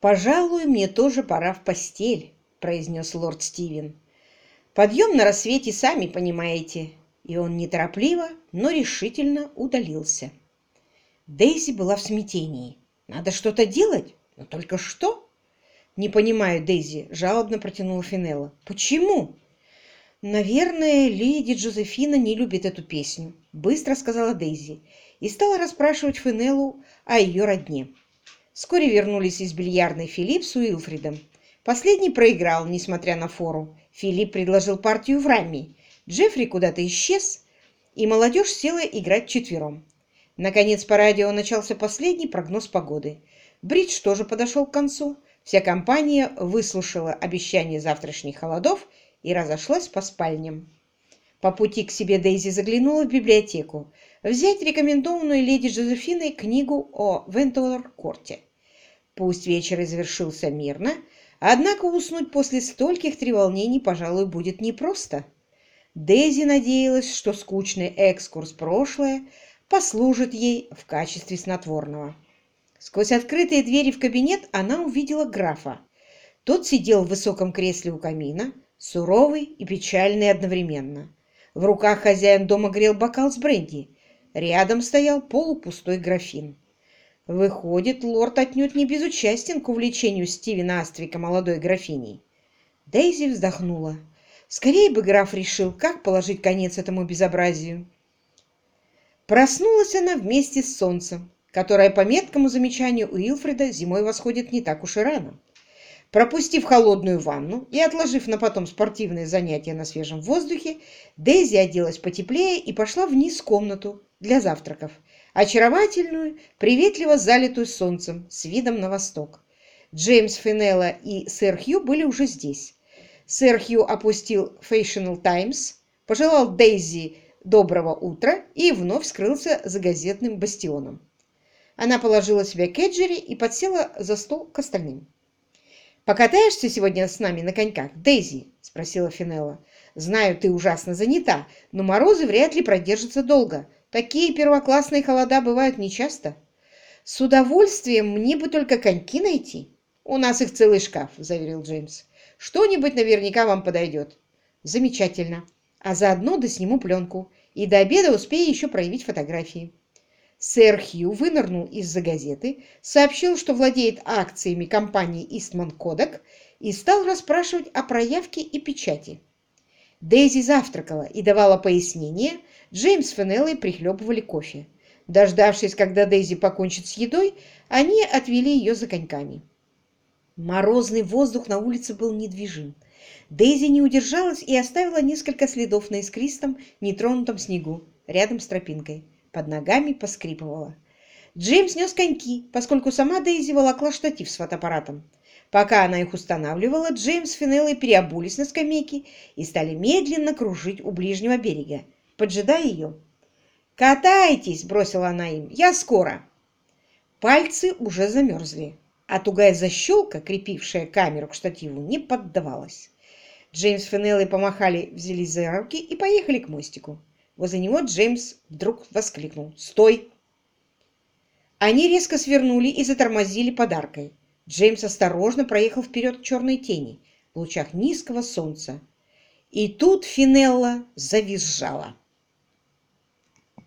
«Пожалуй, мне тоже пора в постель», — произнес лорд Стивен. «Подъем на рассвете, сами понимаете». И он неторопливо, но решительно удалился. Дейзи была в смятении. «Надо что-то делать, но только что?» «Не понимаю, Дейзи», — жалобно протянула Финелла. «Почему?» «Наверное, леди Джозефина не любит эту песню», — быстро сказала Дейзи и стала расспрашивать Финеллу о ее родне. Вскоре вернулись из бильярдной Филипп с Уилфридом. Последний проиграл, несмотря на фору. Филипп предложил партию в рамми. Джеффри куда-то исчез, и молодежь села играть четвером. Наконец по радио начался последний прогноз погоды. Бридж тоже подошел к концу. Вся компания выслушала обещание завтрашних холодов и разошлась по спальням. По пути к себе Дейзи заглянула в библиотеку взять рекомендованную леди Джозефиной книгу о Вентуэлор-корте. Пусть вечер и завершился мирно, однако уснуть после стольких треволнений, пожалуй, будет непросто. Дейзи надеялась, что скучный экскурс прошлое послужит ей в качестве снотворного. Сквозь открытые двери в кабинет она увидела графа. Тот сидел в высоком кресле у камина, суровый и печальный одновременно. В руках хозяин дома грел бокал с бренди. Рядом стоял полупустой графин. Выходит, лорд отнюдь не безучастен к увлечению Стивена Аствика молодой графиней. Дейзи вздохнула. Скорее бы граф решил, как положить конец этому безобразию. Проснулась она вместе с солнцем, которое, по меткому замечанию Уилфреда, зимой восходит не так уж и рано. Пропустив холодную ванну и отложив на потом спортивные занятия на свежем воздухе, Дейзи оделась потеплее и пошла вниз в комнату для завтраков, очаровательную, приветливо залитую солнцем, с видом на восток. Джеймс Финелла и сэр Хью были уже здесь. Сэр Хью опустил Fashionable Times, пожелал Дейзи доброго утра и вновь скрылся за газетным бастионом. Она положила себя к Эджери и подсела за стол к остальным. «Покатаешься сегодня с нами на коньках, Дейзи?» – спросила Финелла. «Знаю, ты ужасно занята, но морозы вряд ли продержатся долго. Такие первоклассные холода бывают нечасто». «С удовольствием мне бы только коньки найти». «У нас их целый шкаф», – заверил Джеймс. «Что-нибудь наверняка вам подойдет». «Замечательно. А заодно досниму пленку. И до обеда успею еще проявить фотографии». Сэр Хью вынырнул из-за газеты, сообщил, что владеет акциями компании Eastman Kodak и стал расспрашивать о проявке и печати. Дейзи завтракала и давала пояснения, Джеймс с Фенеллой прихлебывали кофе. Дождавшись, когда Дейзи покончит с едой, они отвели ее за коньками. Морозный воздух на улице был недвижим. Дейзи не удержалась и оставила несколько следов на искристом, нетронутом снегу, рядом с тропинкой под ногами поскрипывала. Джеймс нес коньки, поскольку сама Дейзи волокла штатив с фотоаппаратом. Пока она их устанавливала, Джеймс с Финеллой переобулись на скамейке и стали медленно кружить у ближнего берега, поджидая ее. «Катайтесь!» – бросила она им. «Я скоро!» Пальцы уже замерзли, а тугая защелка, крепившая камеру к штативу, не поддавалась. Джеймс с Финеллой помахали, взялись за руки и поехали к мостику. Возле него Джеймс вдруг воскликнул. «Стой!» Они резко свернули и затормозили подаркой. Джеймс осторожно проехал вперед к черной тени в лучах низкого солнца. И тут Финелла завизжала.